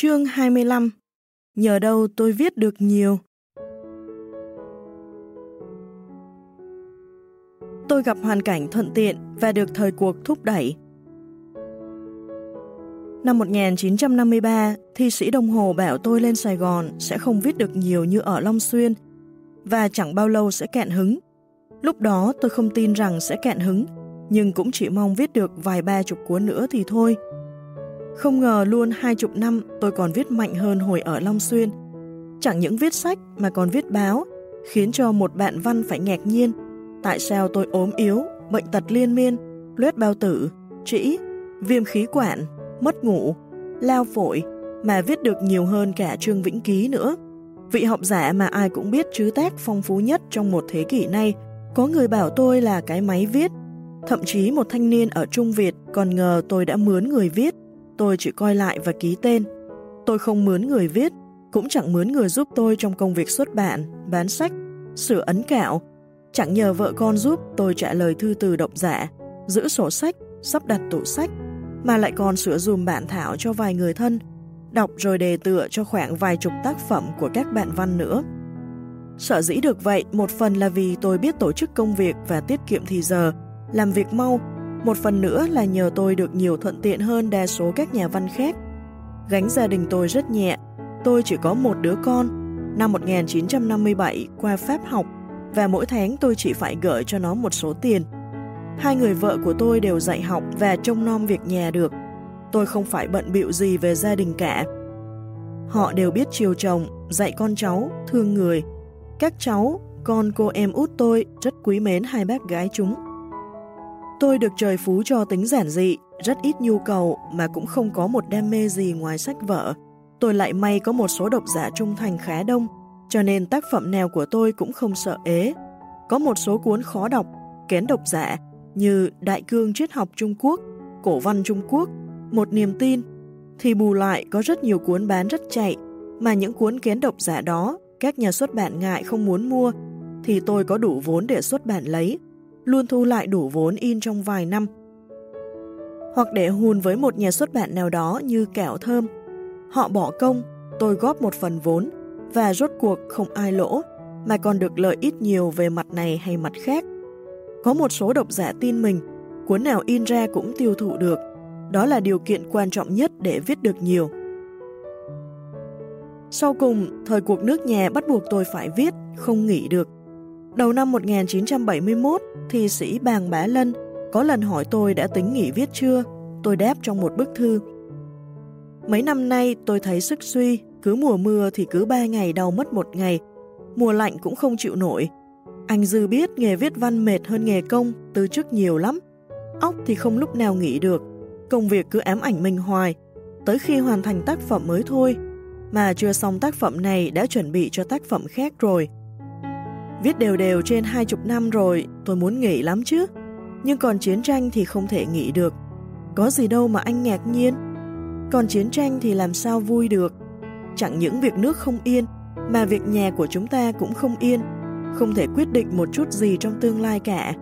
Chương 25 Nhờ đâu tôi viết được nhiều Tôi gặp hoàn cảnh thuận tiện và được thời cuộc thúc đẩy. Năm 1953, thi sĩ Đông Hồ bảo tôi lên Sài Gòn sẽ không viết được nhiều như ở Long Xuyên và chẳng bao lâu sẽ kẹn hứng. Lúc đó tôi không tin rằng sẽ kẹn hứng, nhưng cũng chỉ mong viết được vài ba chục cuốn nữa thì thôi. Không ngờ luôn hai chục năm tôi còn viết mạnh hơn hồi ở Long Xuyên. Chẳng những viết sách mà còn viết báo, khiến cho một bạn văn phải ngạc nhiên. Tại sao tôi ốm yếu, bệnh tật liên miên, loét bao tử, trĩ, viêm khí quản, mất ngủ, lao phổi mà viết được nhiều hơn cả Trương Vĩnh Ký nữa. Vị học giả mà ai cũng biết chứ tác phong phú nhất trong một thế kỷ nay, có người bảo tôi là cái máy viết. Thậm chí một thanh niên ở Trung Việt còn ngờ tôi đã mướn người viết tôi chỉ coi lại và ký tên. Tôi không mướn người viết, cũng chẳng mướn người giúp tôi trong công việc xuất bản, bán sách, sửa ấn cạo. Chẳng nhờ vợ con giúp tôi trả lời thư từ độc giả, giữ sổ sách, sắp đặt tủ sách, mà lại còn sửa dùm bản thảo cho vài người thân, đọc rồi đề tựa cho khoảng vài chục tác phẩm của các bạn văn nữa. Sợ dĩ được vậy, một phần là vì tôi biết tổ chức công việc và tiết kiệm thì giờ, làm việc mau một phần nữa là nhờ tôi được nhiều thuận tiện hơn đa số các nhà văn khác. Gánh gia đình tôi rất nhẹ, tôi chỉ có một đứa con, năm 1957 qua Pháp học và mỗi tháng tôi chỉ phải gửi cho nó một số tiền. Hai người vợ của tôi đều dạy học và trông nom việc nhà được. Tôi không phải bận bịu gì về gia đình cả. Họ đều biết chiều chồng, dạy con cháu, thương người. Các cháu, con cô em út tôi rất quý mến hai bác gái chúng. Tôi được trời phú cho tính giản dị, rất ít nhu cầu mà cũng không có một đam mê gì ngoài sách vở. Tôi lại may có một số độc giả trung thành khá đông, cho nên tác phẩm nào của tôi cũng không sợ ế. Có một số cuốn khó đọc, kén độc giả như Đại cương triết học Trung Quốc, Cổ văn Trung Quốc, Một niềm tin, thì bù lại có rất nhiều cuốn bán rất chạy, mà những cuốn kén độc giả đó các nhà xuất bản ngại không muốn mua, thì tôi có đủ vốn để xuất bản lấy luôn thu lại đủ vốn in trong vài năm. Hoặc để hùn với một nhà xuất bản nào đó như kẹo thơm. Họ bỏ công, tôi góp một phần vốn, và rốt cuộc không ai lỗ, mà còn được lợi ít nhiều về mặt này hay mặt khác. Có một số độc giả tin mình, cuốn nào in ra cũng tiêu thụ được. Đó là điều kiện quan trọng nhất để viết được nhiều. Sau cùng, thời cuộc nước nhà bắt buộc tôi phải viết, không nghỉ được. Đầu năm 1971, thi sĩ Bàng Bá Lân có lần hỏi tôi đã tính nghỉ viết chưa, tôi đáp trong một bức thư. Mấy năm nay tôi thấy sức suy, cứ mùa mưa thì cứ ba ngày đau mất một ngày, mùa lạnh cũng không chịu nổi. Anh Dư biết nghề viết văn mệt hơn nghề công từ trước nhiều lắm. Óc thì không lúc nào nghỉ được, công việc cứ ám ảnh mình hoài, tới khi hoàn thành tác phẩm mới thôi. Mà chưa xong tác phẩm này đã chuẩn bị cho tác phẩm khác rồi. Viết đều đều trên hai chục năm rồi, tôi muốn nghỉ lắm chứ. Nhưng còn chiến tranh thì không thể nghỉ được. Có gì đâu mà anh ngạc nhiên. Còn chiến tranh thì làm sao vui được. Chẳng những việc nước không yên, mà việc nhà của chúng ta cũng không yên. Không thể quyết định một chút gì trong tương lai cả.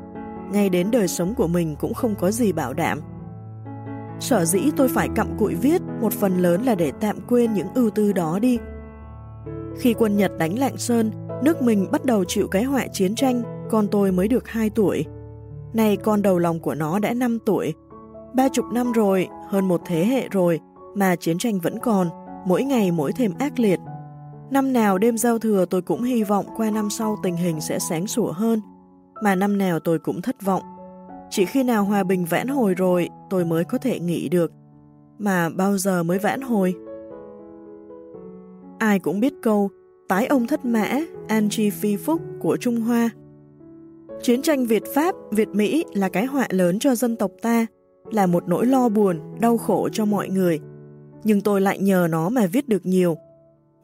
Ngay đến đời sống của mình cũng không có gì bảo đảm. Sở dĩ tôi phải cặm cụi viết, một phần lớn là để tạm quên những ưu tư đó đi. Khi quân Nhật đánh Lạng Sơn, Nước mình bắt đầu chịu cái họa chiến tranh, con tôi mới được 2 tuổi. Này con đầu lòng của nó đã 5 tuổi. Ba chục năm rồi, hơn một thế hệ rồi, mà chiến tranh vẫn còn, mỗi ngày mỗi thêm ác liệt. Năm nào đêm giao thừa tôi cũng hy vọng qua năm sau tình hình sẽ sáng sủa hơn, mà năm nào tôi cũng thất vọng. Chỉ khi nào hòa bình vãn hồi rồi, tôi mới có thể nghĩ được. Mà bao giờ mới vãn hồi? Ai cũng biết câu, tái ông thất mã, Angie Phi Phúc của Trung Hoa. Chiến tranh Việt-Pháp, Việt-Mỹ là cái họa lớn cho dân tộc ta, là một nỗi lo buồn, đau khổ cho mọi người. Nhưng tôi lại nhờ nó mà viết được nhiều.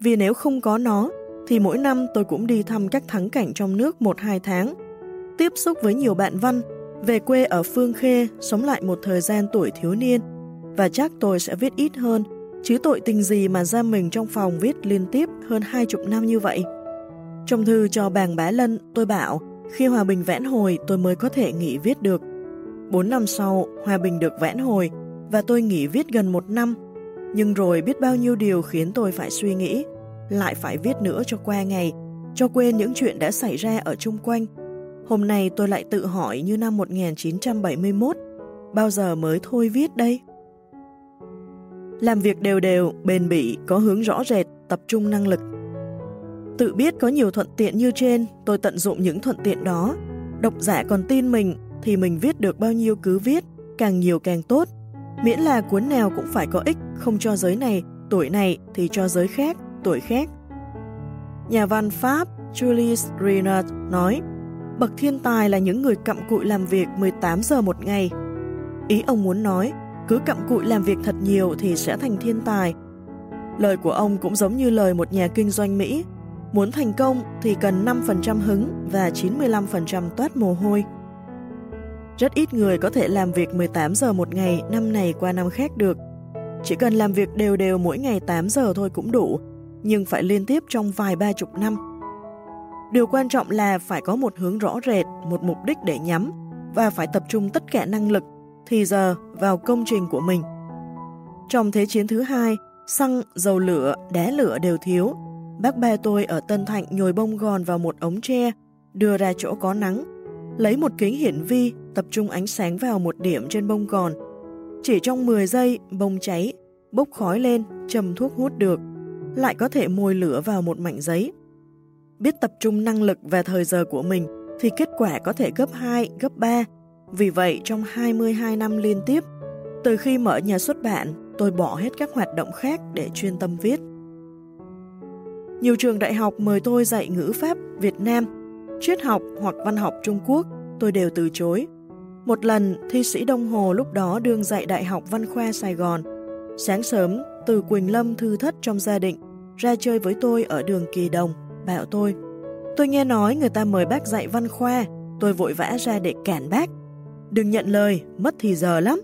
Vì nếu không có nó, thì mỗi năm tôi cũng đi thăm các thắng cảnh trong nước 1-2 tháng, tiếp xúc với nhiều bạn văn, về quê ở Phương Khê, sống lại một thời gian tuổi thiếu niên, và chắc tôi sẽ viết ít hơn Chứ tội tình gì mà ra mình trong phòng viết liên tiếp hơn hai chục năm như vậy? Trong thư cho bàng bá lân, tôi bảo khi hòa bình vãn hồi tôi mới có thể nghỉ viết được. Bốn năm sau, hòa bình được vãn hồi và tôi nghỉ viết gần một năm. Nhưng rồi biết bao nhiêu điều khiến tôi phải suy nghĩ, lại phải viết nữa cho qua ngày, cho quên những chuyện đã xảy ra ở chung quanh. Hôm nay tôi lại tự hỏi như năm 1971, bao giờ mới thôi viết đây? Làm việc đều đều, bền bỉ, có hướng rõ rệt, tập trung năng lực. Tự biết có nhiều thuận tiện như trên, tôi tận dụng những thuận tiện đó. Độc giả còn tin mình, thì mình viết được bao nhiêu cứ viết, càng nhiều càng tốt. Miễn là cuốn nào cũng phải có ích, không cho giới này, tuổi này thì cho giới khác, tuổi khác. Nhà văn Pháp Julius Renard nói, bậc thiên tài là những người cặm cụi làm việc 18 giờ một ngày. Ý ông muốn nói, cứ cặm cụi làm việc thật nhiều thì sẽ thành thiên tài. Lời của ông cũng giống như lời một nhà kinh doanh Mỹ, muốn thành công thì cần 5% hứng và 95% toát mồ hôi. Rất ít người có thể làm việc 18 giờ một ngày năm này qua năm khác được. Chỉ cần làm việc đều đều mỗi ngày 8 giờ thôi cũng đủ, nhưng phải liên tiếp trong vài ba chục năm. Điều quan trọng là phải có một hướng rõ rệt, một mục đích để nhắm và phải tập trung tất cả năng lực, thì giờ vào công trình của mình. Trong Thế chiến thứ hai, xăng, dầu lửa, đá lửa đều thiếu. Bác ba tôi ở Tân Thạnh nhồi bông gòn vào một ống tre, đưa ra chỗ có nắng, lấy một kính hiển vi, tập trung ánh sáng vào một điểm trên bông gòn. Chỉ trong 10 giây, bông cháy, bốc khói lên, châm thuốc hút được, lại có thể mồi lửa vào một mảnh giấy. Biết tập trung năng lực và thời giờ của mình thì kết quả có thể gấp 2, gấp 3. Vì vậy, trong 22 năm liên tiếp, từ khi mở nhà xuất bản, tôi bỏ hết các hoạt động khác để chuyên tâm viết. Nhiều trường đại học mời tôi dạy ngữ pháp Việt Nam, triết học hoặc văn học Trung Quốc, tôi đều từ chối. Một lần, thi sĩ Đông Hồ lúc đó đương dạy Đại học Văn khoa Sài Gòn. Sáng sớm, từ Quỳnh Lâm thư thất trong gia định, ra chơi với tôi ở đường Kỳ Đồng, bảo tôi. Tôi nghe nói người ta mời bác dạy văn khoa, tôi vội vã ra để cản bác. Đừng nhận lời, mất thì giờ lắm.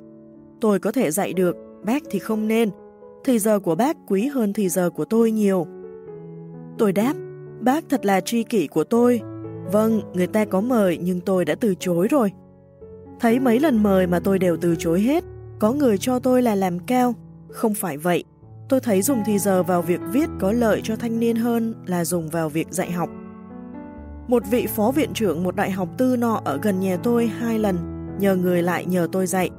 Tôi có thể dạy được, bác thì không nên. Thì giờ của bác quý hơn thì giờ của tôi nhiều. Tôi đáp, bác thật là tri kỷ của tôi. Vâng, người ta có mời nhưng tôi đã từ chối rồi. Thấy mấy lần mời mà tôi đều từ chối hết. Có người cho tôi là làm cao. Không phải vậy. Tôi thấy dùng thì giờ vào việc viết có lợi cho thanh niên hơn là dùng vào việc dạy học. Một vị phó viện trưởng một đại học tư nọ ở gần nhà tôi hai lần nhờ người lại nhờ tôi dạy.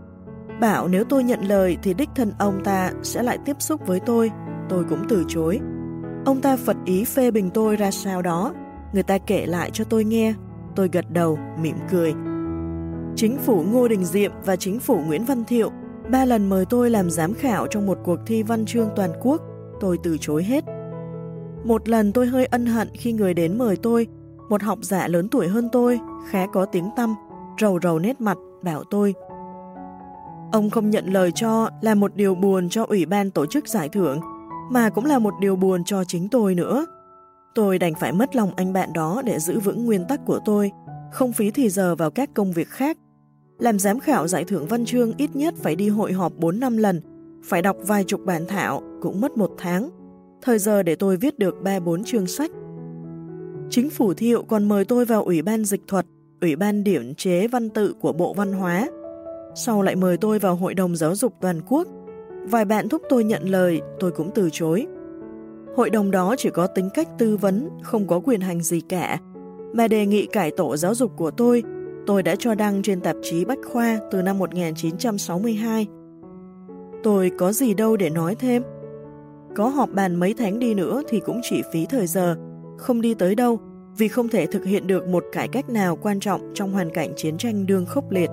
Bảo nếu tôi nhận lời thì đích thân ông ta sẽ lại tiếp xúc với tôi. Tôi cũng từ chối. Ông ta phật ý phê bình tôi ra sao đó. Người ta kể lại cho tôi nghe. Tôi gật đầu, mỉm cười. Chính phủ Ngô Đình Diệm và chính phủ Nguyễn Văn Thiệu ba lần mời tôi làm giám khảo trong một cuộc thi văn chương toàn quốc. Tôi từ chối hết. Một lần tôi hơi ân hận khi người đến mời tôi, một học giả lớn tuổi hơn tôi, khá có tiếng tâm, rầu rầu nét mặt, bảo tôi. Ông không nhận lời cho là một điều buồn cho Ủy ban tổ chức giải thưởng, mà cũng là một điều buồn cho chính tôi nữa. Tôi đành phải mất lòng anh bạn đó để giữ vững nguyên tắc của tôi, không phí thì giờ vào các công việc khác. Làm giám khảo giải thưởng văn chương ít nhất phải đi hội họp 4 năm lần, phải đọc vài chục bản thảo, cũng mất một tháng. Thời giờ để tôi viết được 3-4 chương sách. Chính phủ thiệu còn mời tôi vào Ủy ban dịch thuật, Ủy ban điểm chế văn tự của Bộ Văn hóa. Sau lại mời tôi vào Hội đồng Giáo dục Toàn quốc. Vài bạn thúc tôi nhận lời, tôi cũng từ chối. Hội đồng đó chỉ có tính cách tư vấn, không có quyền hành gì cả, mà đề nghị cải tổ giáo dục của tôi, tôi đã cho đăng trên tạp chí Bách Khoa từ năm 1962. Tôi có gì đâu để nói thêm. Có họp bàn mấy tháng đi nữa thì cũng chỉ phí thời giờ, không đi tới đâu, vì không thể thực hiện được một cải cách nào quan trọng trong hoàn cảnh chiến tranh đương khốc liệt.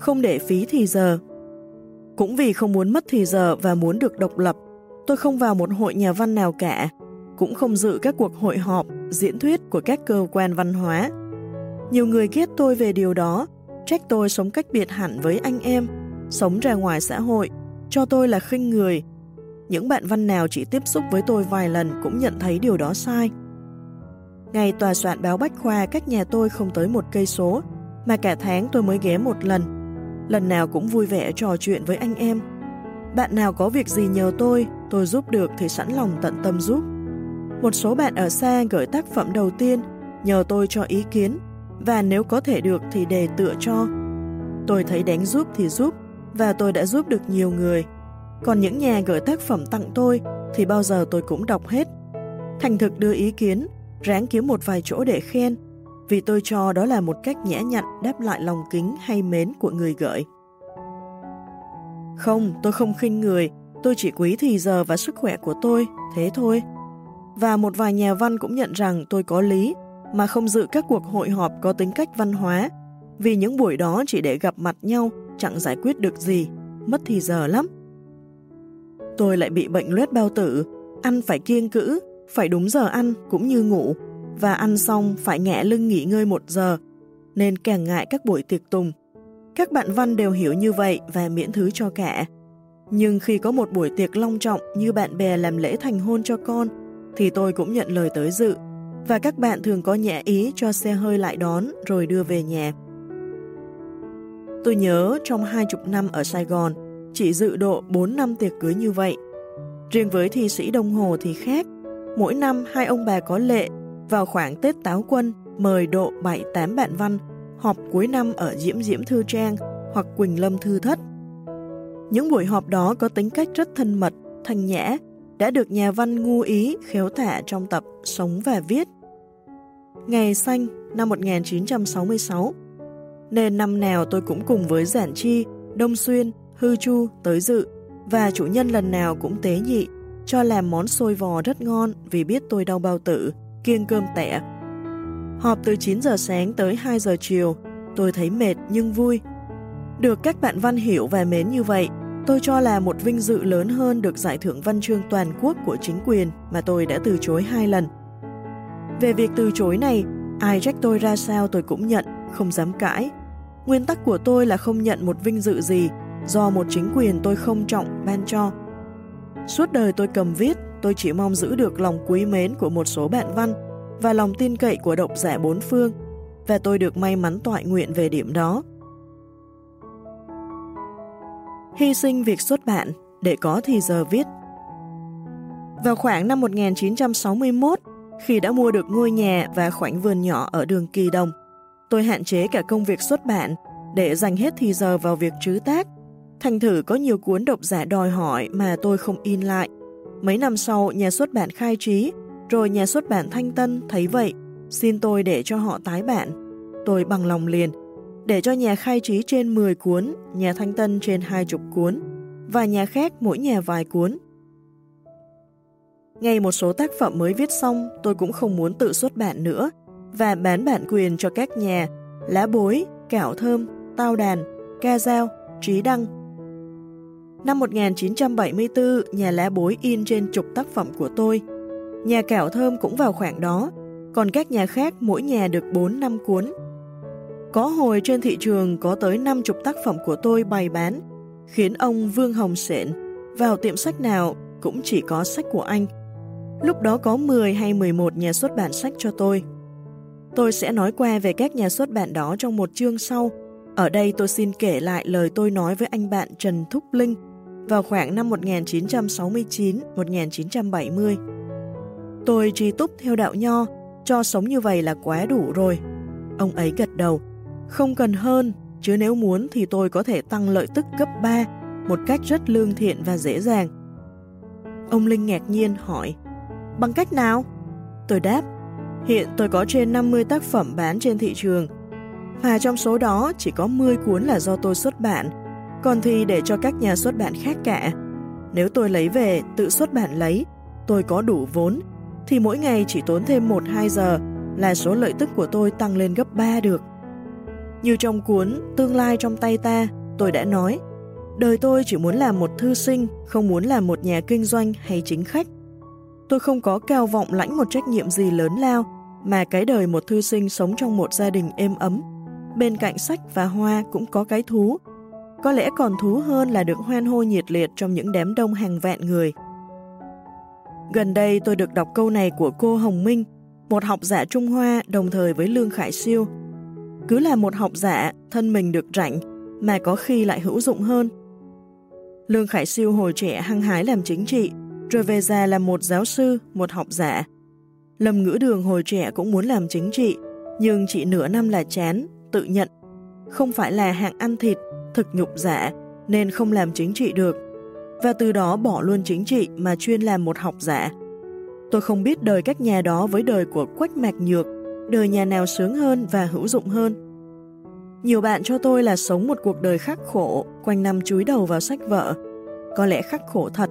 Không để phí thì giờ. Cũng vì không muốn mất thì giờ và muốn được độc lập, tôi không vào một hội nhà văn nào cả, cũng không dự các cuộc hội họp, diễn thuyết của các cơ quan văn hóa. Nhiều người ghét tôi về điều đó, trách tôi sống cách biệt hẳn với anh em, sống ra ngoài xã hội, cho tôi là khinh người, những bạn văn nào chỉ tiếp xúc với tôi vài lần cũng nhận thấy điều đó sai. Ngày tòa soạn báo Bách Khoa cách nhà tôi không tới một cây số, mà cả tháng tôi mới ghé một lần. Lần nào cũng vui vẻ trò chuyện với anh em. Bạn nào có việc gì nhờ tôi, tôi giúp được thì sẵn lòng tận tâm giúp. Một số bạn ở xa gửi tác phẩm đầu tiên, nhờ tôi cho ý kiến, và nếu có thể được thì đề tựa cho. Tôi thấy đánh giúp thì giúp, và tôi đã giúp được nhiều người. Còn những nhà gửi tác phẩm tặng tôi thì bao giờ tôi cũng đọc hết. Thành thực đưa ý kiến, ráng kiếm một vài chỗ để khen, vì tôi cho đó là một cách nhã nhặn đáp lại lòng kính hay mến của người gửi. Không, tôi không khinh người, tôi chỉ quý thì giờ và sức khỏe của tôi, thế thôi. Và một vài nhà văn cũng nhận rằng tôi có lý, mà không dự các cuộc hội họp có tính cách văn hóa, vì những buổi đó chỉ để gặp mặt nhau, chẳng giải quyết được gì, mất thì giờ lắm. Tôi lại bị bệnh loét bao tử, ăn phải kiêng cữ, phải đúng giờ ăn cũng như ngủ, và ăn xong phải ngã lưng nghỉ ngơi một giờ, nên càng ngại các buổi tiệc tùng. Các bạn văn đều hiểu như vậy và miễn thứ cho cả. Nhưng khi có một buổi tiệc long trọng như bạn bè làm lễ thành hôn cho con, thì tôi cũng nhận lời tới dự, và các bạn thường có nhẹ ý cho xe hơi lại đón rồi đưa về nhà. Tôi nhớ trong hai chục năm ở Sài Gòn, chỉ dự độ 4 năm tiệc cưới như vậy. Riêng với thi sĩ Đông Hồ thì khác, mỗi năm hai ông bà có lệ vào khoảng Tết Táo Quân mời độ 7-8 bạn văn họp cuối năm ở Diễm Diễm Thư Trang hoặc Quỳnh Lâm Thư Thất. Những buổi họp đó có tính cách rất thân mật, thanh nhã, đã được nhà văn ngu ý khéo thả trong tập Sống và Viết. Ngày xanh năm 1966 Nên năm nào tôi cũng cùng với Giản Chi, Đông Xuyên, Hư Chu tới dự và chủ nhân lần nào cũng tế nhị cho làm món xôi vò rất ngon vì biết tôi đau bao tử, kiêng cơm tẻ. Họp từ 9 giờ sáng tới 2 giờ chiều, tôi thấy mệt nhưng vui. Được các bạn văn hiểu và mến như vậy, tôi cho là một vinh dự lớn hơn được giải thưởng văn chương toàn quốc của chính quyền mà tôi đã từ chối hai lần. Về việc từ chối này, ai trách tôi ra sao tôi cũng nhận, không dám cãi. Nguyên tắc của tôi là không nhận một vinh dự gì do một chính quyền tôi không trọng ban cho. Suốt đời tôi cầm viết, tôi chỉ mong giữ được lòng quý mến của một số bạn văn và lòng tin cậy của độc giả bốn phương, và tôi được may mắn tọa nguyện về điểm đó. Hy sinh việc xuất bản để có thì giờ viết. Vào khoảng năm 1961, khi đã mua được ngôi nhà và khoảnh vườn nhỏ ở đường Kỳ Đồng, tôi hạn chế cả công việc xuất bản để dành hết thì giờ vào việc trứ tác. Thành thử có nhiều cuốn độc giả đòi hỏi mà tôi không in lại. Mấy năm sau, nhà xuất bản khai trí, rồi nhà xuất bản Thanh Tân thấy vậy, xin tôi để cho họ tái bản. Tôi bằng lòng liền, để cho nhà khai trí trên 10 cuốn, nhà Thanh Tân trên 20 cuốn, và nhà khác mỗi nhà vài cuốn. Ngay một số tác phẩm mới viết xong, tôi cũng không muốn tự xuất bản nữa, và bán bản quyền cho các nhà Lá Bối, Cảo Thơm, Tao Đàn, Ca Dao, Trí Đăng, Năm 1974, nhà lá bối in trên chục tác phẩm của tôi. Nhà kẹo thơm cũng vào khoảng đó, còn các nhà khác mỗi nhà được 4 năm cuốn. Có hồi trên thị trường có tới 50 tác phẩm của tôi bày bán, khiến ông Vương Hồng Sện vào tiệm sách nào cũng chỉ có sách của anh. Lúc đó có 10 hay 11 nhà xuất bản sách cho tôi. Tôi sẽ nói qua về các nhà xuất bản đó trong một chương sau. Ở đây tôi xin kể lại lời tôi nói với anh bạn Trần Thúc Linh vào khoảng năm 1969-1970. Tôi trí túc theo đạo nho, cho sống như vậy là quá đủ rồi. Ông ấy gật đầu, không cần hơn, chứ nếu muốn thì tôi có thể tăng lợi tức gấp 3 một cách rất lương thiện và dễ dàng. Ông Linh ngạc nhiên hỏi, bằng cách nào? Tôi đáp, hiện tôi có trên 50 tác phẩm bán trên thị trường, và trong số đó chỉ có 10 cuốn là do tôi xuất bản, còn thì để cho các nhà xuất bản khác cả. Nếu tôi lấy về, tự xuất bản lấy, tôi có đủ vốn, thì mỗi ngày chỉ tốn thêm 1-2 giờ là số lợi tức của tôi tăng lên gấp 3 được. Như trong cuốn Tương lai trong tay ta, tôi đã nói, đời tôi chỉ muốn làm một thư sinh, không muốn làm một nhà kinh doanh hay chính khách. Tôi không có cao vọng lãnh một trách nhiệm gì lớn lao, mà cái đời một thư sinh sống trong một gia đình êm ấm. Bên cạnh sách và hoa cũng có cái thú, có lẽ còn thú hơn là được hoan hô nhiệt liệt trong những đám đông hàng vạn người. Gần đây tôi được đọc câu này của cô Hồng Minh, một học giả Trung Hoa đồng thời với Lương Khải Siêu. Cứ là một học giả, thân mình được rảnh, mà có khi lại hữu dụng hơn. Lương Khải Siêu hồi trẻ hăng hái làm chính trị, rồi về già là một giáo sư, một học giả. Lâm ngữ đường hồi trẻ cũng muốn làm chính trị, nhưng chỉ nửa năm là chán, tự nhận. Không phải là hạng ăn thịt, thực nhục giả, nên không làm chính trị được, và từ đó bỏ luôn chính trị mà chuyên làm một học giả. Tôi không biết đời các nhà đó với đời của Quách Mạc Nhược, đời nhà nào sướng hơn và hữu dụng hơn. Nhiều bạn cho tôi là sống một cuộc đời khắc khổ, quanh năm chúi đầu vào sách vở. Có lẽ khắc khổ thật,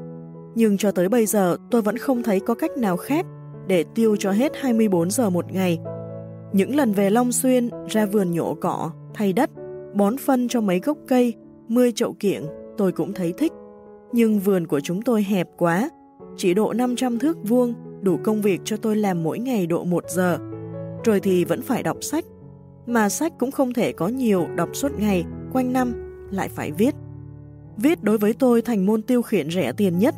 nhưng cho tới bây giờ tôi vẫn không thấy có cách nào khác để tiêu cho hết 24 giờ một ngày. Những lần về Long Xuyên, ra vườn nhổ cỏ, thay đất, bón phân cho mấy gốc cây, mươi chậu kiểng, tôi cũng thấy thích. Nhưng vườn của chúng tôi hẹp quá, chỉ độ 500 thước vuông, đủ công việc cho tôi làm mỗi ngày độ 1 giờ. Rồi thì vẫn phải đọc sách, mà sách cũng không thể có nhiều đọc suốt ngày, quanh năm, lại phải viết. Viết đối với tôi thành môn tiêu khiển rẻ tiền nhất,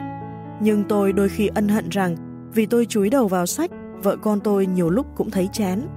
nhưng tôi đôi khi ân hận rằng vì tôi chúi đầu vào sách, vợ con tôi nhiều lúc cũng thấy chán.